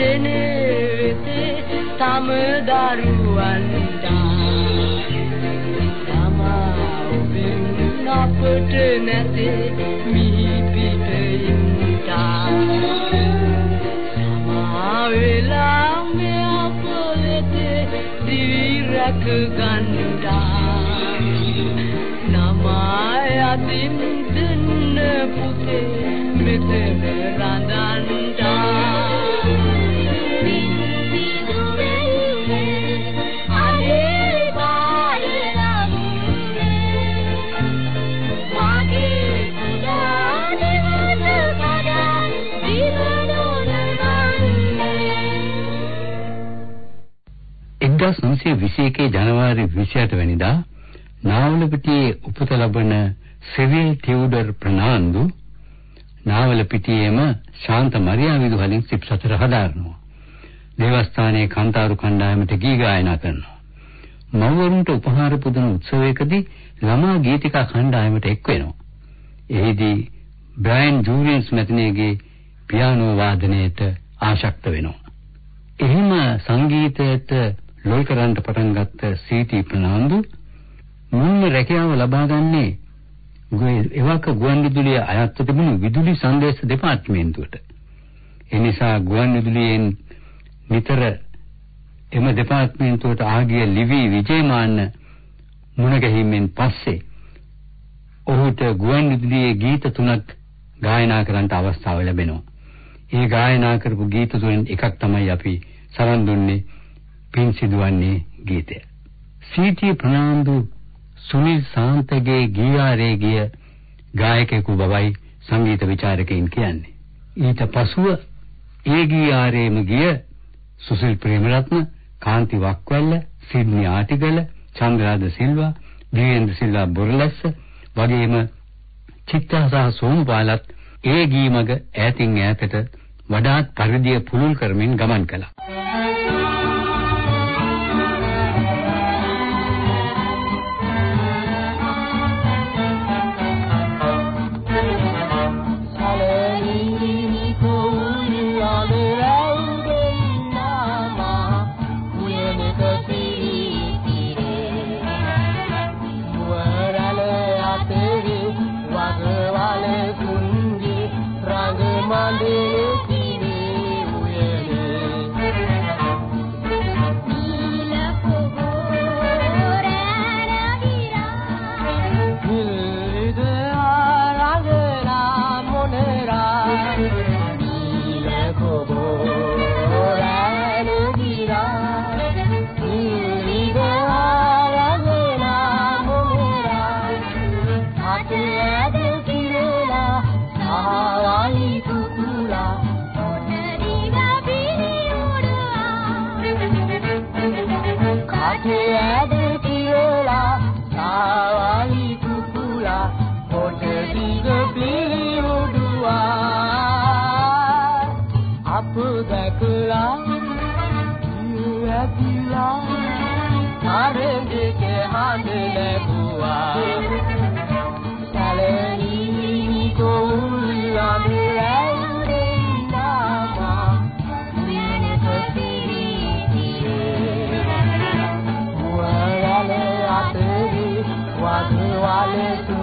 වචනේ වෙතේ තම දරුවන්ට තමා ඔබෙන් අපට නැතේ මිහි පිටින්ට සමා වෙලා මේ අප වෙතේ දිවි රැක ගන්නා නමා යතින් දෙන්න පුතේ මෙතේ 1921 ජනවාරි 28 වෙනිදා නාවලපිටියේ උපත ලබන සෙවිල් ටියුඩර් ප්‍රනාන්දු නාවලපිටියේම ශාන්ත මරියා විදුහලින් සිප් සතර හදාරනවා. දේවස්ථානයේ කාන්තාරු කණ්ඩායමට ගී ගායනා කරනවා. මව්වරුන්ට උපහාර පුදන උත්සවයකදී ළමා ගීතිකා කණ්ඩායමට එක් වෙනවා. එහිදී බ්‍රයන් ජූලියන්ස් මැතිණියගේ පියානෝ වාදනයට ආශක්ත වෙනවා. එහෙම සංගීතයට ලොල් කරන්න පටන් ගත්ත සීටි ප්‍රනාන්දු මුල්ම රැකියාව ලබා ගන්නේ එවක ගුවන්විදුලිය අයත්ව තිබුණු විදුලි සංදේශ දෙපාර්තමේන්තුවට. ඒ නිසා ගුවන්විදුලියෙන් නිතර එම දෙපාර්තමේන්තුවට ආගිය ලිවි විජේමාන්න මුණ ගැහිමෙන් පස්සේ ඔහුට ගුවන්විදුලියේ ගීත තුනක් ගායනා කරන්න අවස්ථාව ලැබෙනවා. ඒ ගායනා කරපු ගීත තුනෙන් එකක් තමයි අපි සරන් දුන්නේ පින් සිදුවන්නේ ගීතය. සීටි ප්‍රනාන්දු සුනිල් සාන්තගේ ගීයාරේ ගිය ගායකයෙකු බවයි සංගීත විචාරකයින් කියන්නේ. ඊට පසුව ඒ ගීයාරේම ගිය සුසිල් ප්‍රේමරත්න, කාන්ති වක්වැල්ල, සිඩ්නි ආටිගල, චන්ද්‍රාද සිල්වා, දීවේන්ද්‍ර සිල්වා බොරලැස්ස වගේම චිත්තා සහ සෝමපාලත් ඒ ගීමග ඈතින් ඈතට වඩාත් පරිදිය පුළුල් කරමින් ගමන් කළා. අපහි රාජා නම් ලදහි වෙලා මුලදියා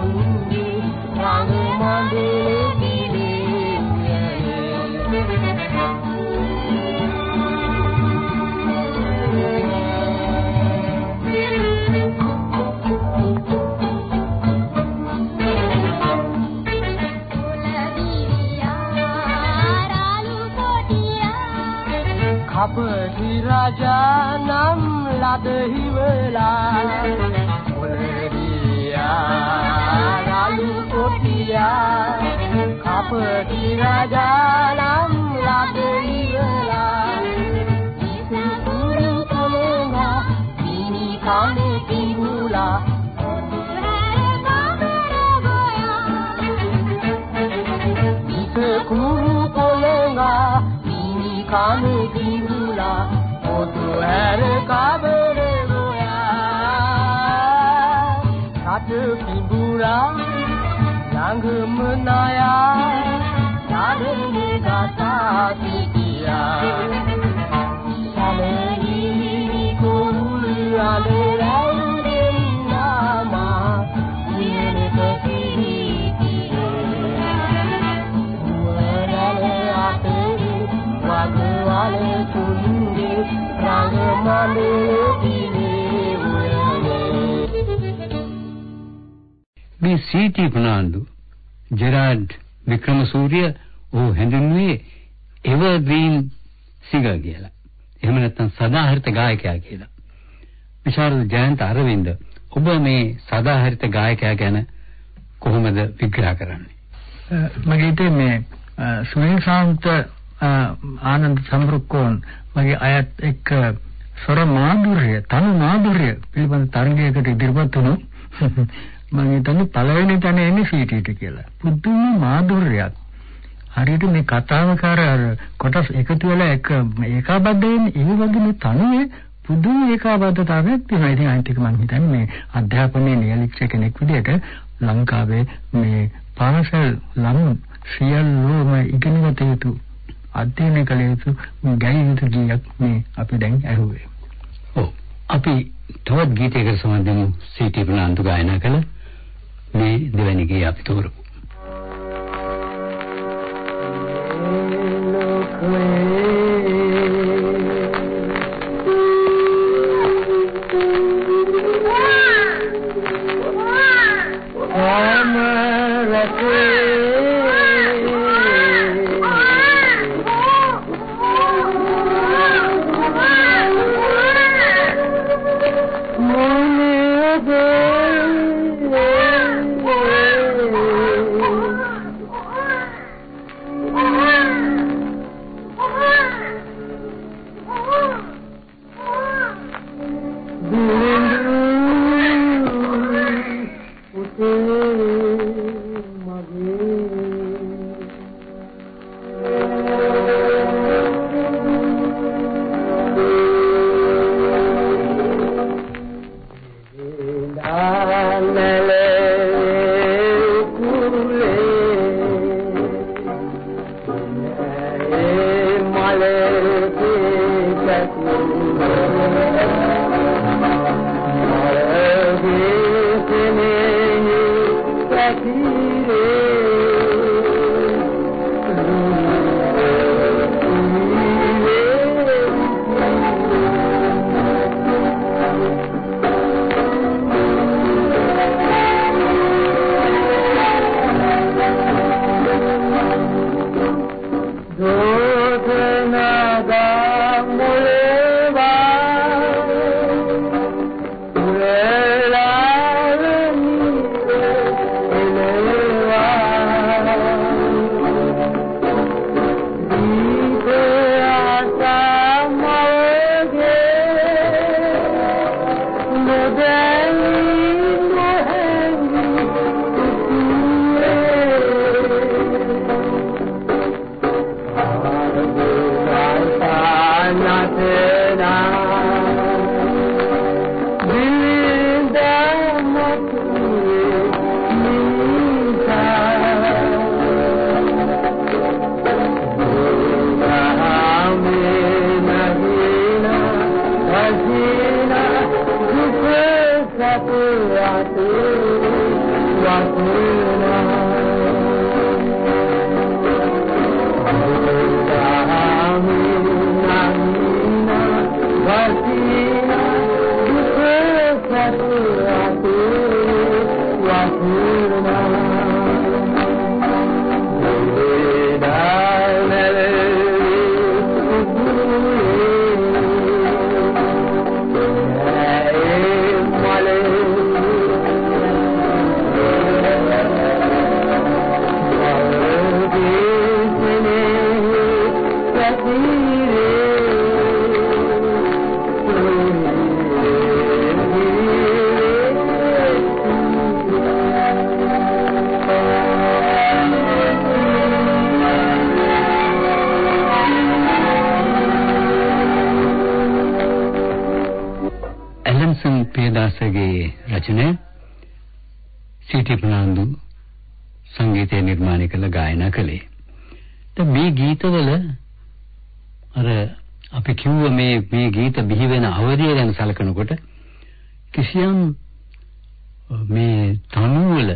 රාලු කොටියා අපහි රාජා නම් ලදහි වෙලා ඉසුරු කලෙන්ගා දිනි ළඟම නායා නාදන්නේ ගාථා කීකියා සීටි ප්‍රනාන්දු ජෙරාඩ් වික්‍රමසූරිය ඔහු හැඳින්වුවේ එවර්ග්‍රීන් සිංගර් කියලා. එහෙම නැත්නම් සදාහරිත ගායකයා කියලා. විශාරද ජයන්ත අරවින්ද ඔබ මේ සදාහරිත ගායකයා ගැන කොහොමද විග්‍රහ කරන්නේ? මගේ හිතේ මේ සුනිල් ශාන්ත ආනන්ද සම්රුක්කෝන් මගේ අයත් එක්ක ස්වර මාධුර්ය තනු මාධුර්ය පිළිබඳ තරගයකට ඉදිරිපත් වුණොත් මම හිතන්නේ පළවෙනි තැන එන්නේ සීටීට කියලා. පුදුම මාධුර්යයක්. හරියට මේ කතාවකාර අර කොටස් එකතු වෙලා එක ඒකාබද්ධ වෙන්නේ ඒ වගේ මේ තනුවේ පුදුම ඒකාබද්ධතාවයක් තියෙනවා. ඉතින් අනිත් එක මම හිතන්නේ මේ අධ්‍යාපනයේ නියලිච්ච කෙනෙක් විදිහට ලංකාවේ මේ පාසල් ළමු සියල්ලෝම ඉගෙනගත යුතු අධ්‍යයනය කළ යුතු ගැය යුතු ගීයක් මේ අපි දැන් ඇහුවේ. ඔව්. අපි තවත් ගීතයකට සම්බන්ධ වෙමු. සීටි ප්‍රනාන්දු ගායනා කළ මේ දෙවැනි ගීය අපි තෝරමු. ඇලන්සන් කිසියම් uh, මේ තනුවල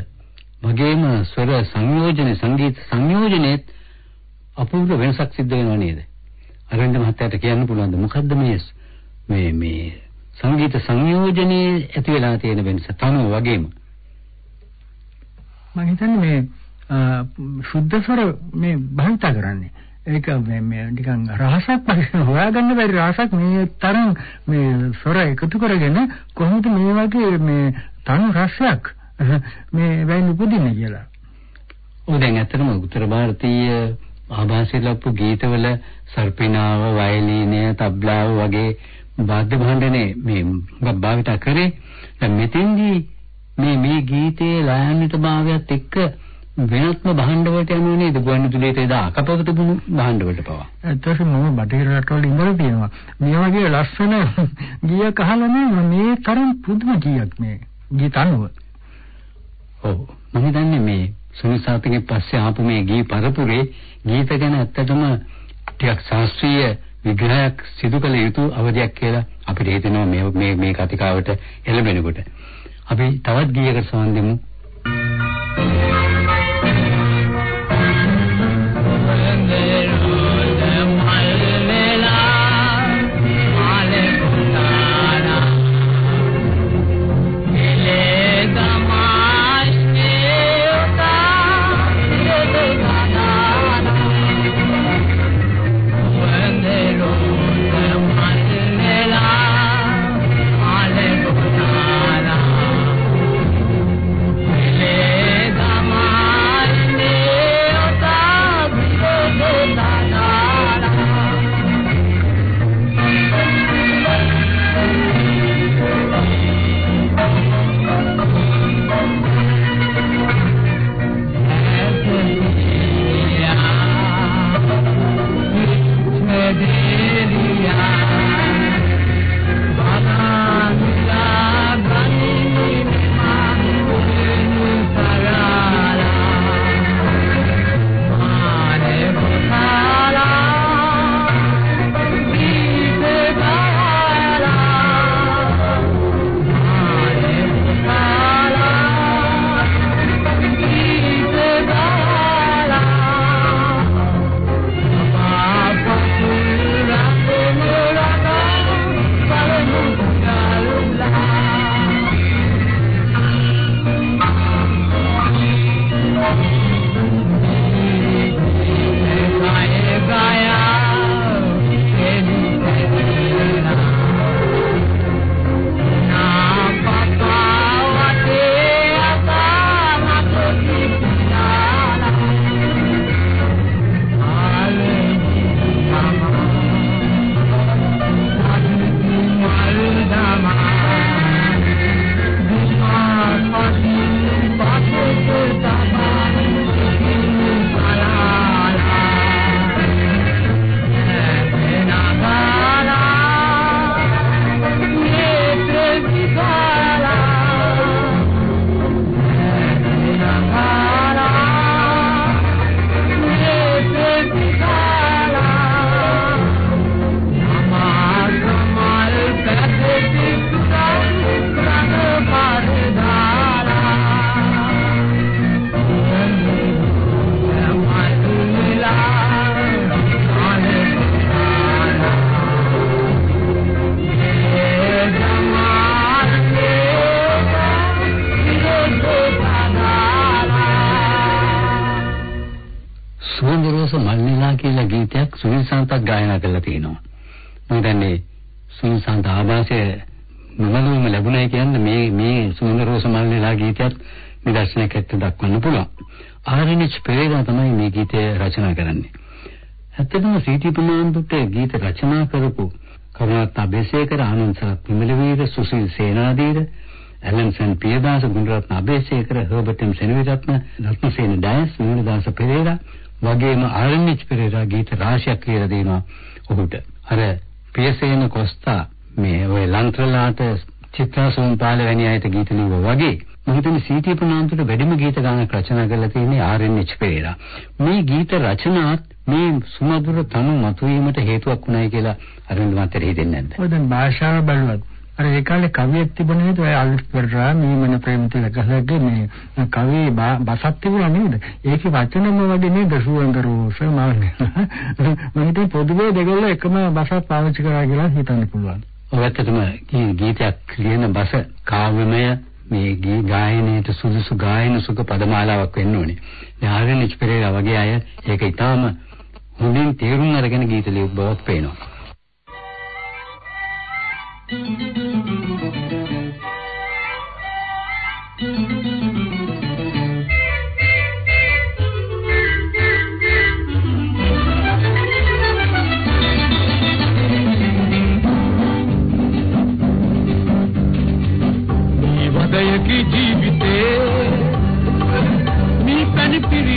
වගේම ස්වර සංයෝජන සංගීත සංයෝජනයේ අපූර්ව වෙනසක් සිද්ධ වෙනව නේද? අරවින්ද මහත්තයාට කියන්න පුළුවන්ද? මොකද්ද මේ මේ මේ සංගීත සංයෝජනයේ ඇති වෙලා තියෙන වෙනස තනුව වගේම? මම හිතන්නේ මේ uh, අ, සුද්ධ ස්වර මේ භාවිත කරන්නේ. ඒක මේ මේ නිකන් රහසක් වගේ හොයාගන්න බැරි රහසක් මේ තරම් මේ ස්වර එකතු කරගෙන කොහොමද මේ වගේ මේ තනු රසයක් මේ වෙයින් උපදින්නේ කියලා. ඔව් දැන් ඇත්තටම උත්තර භාරතීය ආభాසයේ ලප්පු ගීතවල සර්පිනාව, වයලීනය, තබ්ලාව වගේ වාද්‍ය භාණ්ඩනේ මේ භාවිත කරේ. දැන් මෙතෙන්දී මේ මේ ගීතයේ ලයන්විත භාවයත් එක්ක වෙනත්ම භාණ්ඩ වලට යනවා නේද? ගුවන්විදුලියට එදා අකපව තිබුණු භාණ්ඩ වලට පවා. ඇත්තටම මම බටහිර රටවල ඉඳලා තියෙනවා. මේ වගේ ලස්සන ගීයක් අහලා නෑ මේ තරම් පුදුම ගීයක් මේ ගීත අනුව. ඔව් මම හිතන්නේ මේ සුනිසාතගේ පස්සේ ආපු මේ ගී පරපුරේ ගීත ගැන ඇත්තටම ටිකක් ශාස්ත්‍රීය විග්‍රහයක් සිදු කළ යුතු අවධියක් කියලා අපිට හිතෙනවා මේ මේ මේ කතිකාවට එළඹෙනකොට. අපි තවත් ගීයකට සවන් දෙමු. සුවඳරෝස ආර්.එන්.එච්. පෙරේරා තමයි මේ ගීතය රචනා කරන්නේ. ඇත්තටම සීටි ප්‍රනාන්දුට ගීත රචනා කරපු කරුණාත් අබේසේකර ආනන්ද සරත් විමලවීර සුසිල් සේනාදීර ඇලන්සන් පියදාස ගුණරත්න අබේසේකර හර්බර්ට් එම් සෙනවිරත්න රත්නසේන ඩයස් මූලදාස පෙරේරා වගේම ආරණ්‍යච් පෙරේරා ගීත රාශියක් කියලා දෙනවා ඔහුට. අර පියසේන කොස්තා මේ ඔය ලන්ත්‍රලාට චිත්‍රාසෝන් පාල වැනි අයට ගීත ලිව්වා වගේ මම හිතන්නේ සීටි ප්‍රනාන්දුට වැඩිම ගීත ගානක් රචනා කරලා තියෙන්නේ ආර්.එන්.එච්. පෙරේරා. මේ ගීත රචනාත් මේ සුමధుර තනු මතුවීමට හේතුවක් වුණයි කියලා අරවින්ද මහත්තයා හිතෙන්නේ නැද්ද? ඔය දැන් භාෂාව බලුවත් අර ඒ කාලේ කවියෙක් තිබුණේ නේද ඔය අල්විස් පෙරේරා මීමන ප්‍රේමතිල ගහලගේ මේ කවි බසක් තිබුණා නේද ඒකේ වචනම වගේ නේද සුවඳ රෝස මම හිතේ පොදුවේ දෙගොල්ලෝ එකම බසක් පාවිච්චි කරා කියලා හිතන්න පුළුවන් ඔය ඇත්තටම ගීතයක් ලියන බස කාව්‍යමය මේ ගී ගායනයට සුදුසු ගායන සුඛ පදමාලාවක් වෙන්න ඕනේ. දැන් ආරෙන්ච් පෙරේරා වගේ අය ඒක ඊටාම හොඳින් තේරුම් අරගෙන ගීත ලියපු බවක් පේනවා. වදයකි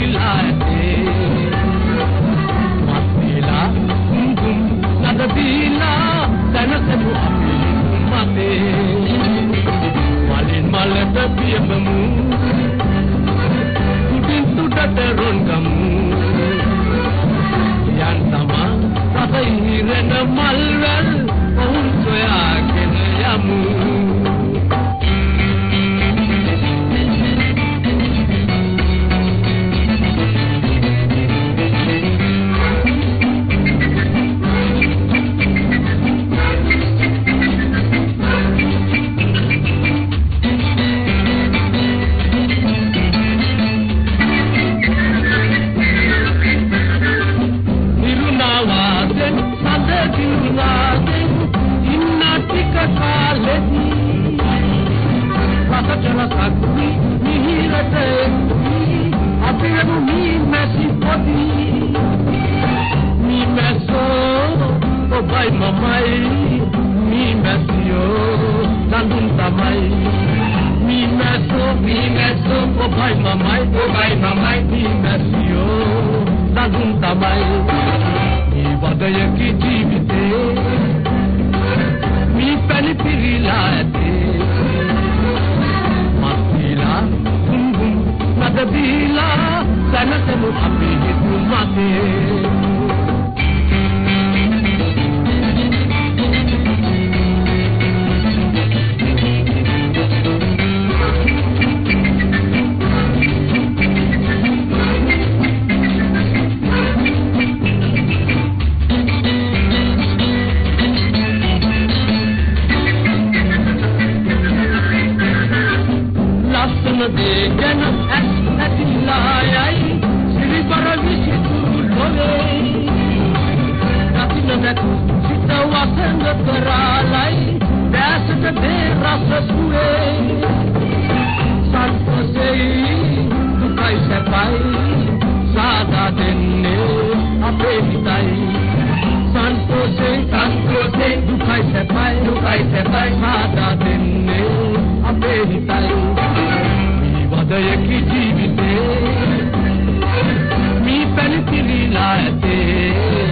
light. දීලා සනසමු අපි හිතු කරාලයි දැසට දේ රස සුවේ සන්තෝෂේ දුකයි සැපයි සාදා දෙන්නේ අපේ හිතයි සන්තෝෂේ සන්තෝෂේ දුකයි සැපයි දුකයි සැපයි සාදා දෙන්නේ අපේ හිතයි මේ වදයකි ජීවිතේ මේ පැණි පිරීලා ඇතේ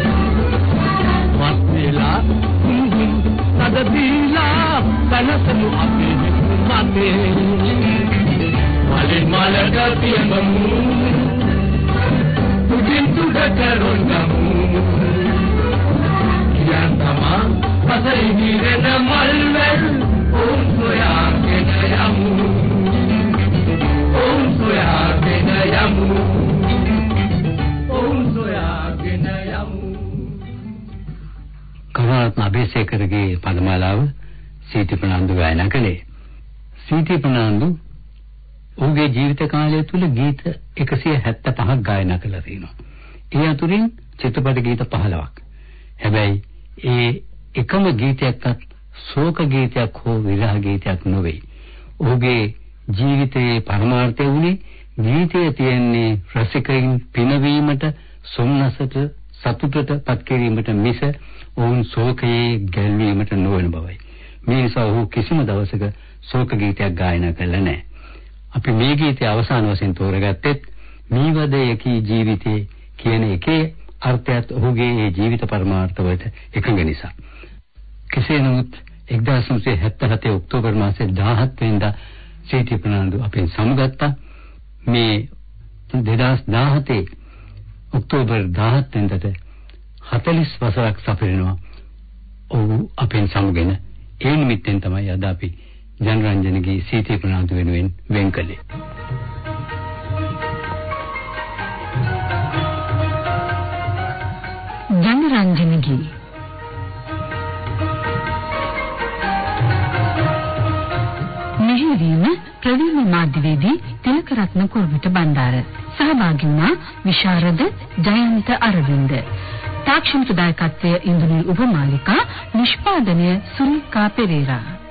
නද දීලා කනසමු අපේ හිතු මතේ මලින් මලට පියඹමු තුඩින් තුඩට රොන්ගමු කරුණාරත්න අබේසේකරගේ පදමාලාව සීටි ප්‍රනාන්දු ගායනා කළේ. සීටි ප්‍රනාන්දු ඔහුගේ ජීවිත කාලය තුල ගීත 175ක් ගායනා කළා තියෙනවා. ඒ අතුරින් චිත්‍රපට ගීත 15ක්. හැබැයි ඒ එකම ගීතයක්වත් ශෝක ගීතයක් හෝ විරහ ගීතයක් නොවේ. ඔහුගේ ජීවිතයේ පරමාර්ථය වුණේ ගීතයේ තියෙන්නේ රසිකයින් පිනවීමට, සොම්නසට, සතුටට පත් කිරීමට මිස ඔවුන් ශෝකයේ ගැල්වීමට නොවන බවයි. මේ නිසා ඔහු කිසිම දවසක ශෝක ගීතයක් ගායනා කළා නැහැ. අපි මේ ගීතය අවසාන වශයෙන් තෝරගත්තෙත් මීවදයකී ජීවිතේ කියන එකේ අර්ථයත් ඔහුගේ ඒ ජීවිත පරමාර්ථවලට එකඟ නිසා. කෙසේ නමුත් 1977 ඔක්තෝබර් මාසයේ 17 වෙනිදා සීටි ප්‍රනාන්දු අපෙන් සමුගත්තා. මේ 2017 ඔක්තෝබර් 17 වෙනිදාට 40 වසරක් සපිරෙනවා. ඔහු අපෙන් සමුගෙන ඒ නිමිත්තෙන් තමයි අද අපි ජනරන්ජනගේ සීටි ප්‍රනාන්දු වෙනුවෙන් වෙන් කළේ. ජනරන්ජනගේ මෙහිවීම ප්‍රවීණ මාධ්‍යවේදී තිලකරත්න කුරුවිට බණ්ඩාර සහභාගී වුණා විශාරද ජයන්ත අරවින්ද. තාක්ෂණික දායකත්වය ඉන්දුනීල් උපමාලිකා නිෂ්පාදනය සුනිකා පෙරේරා.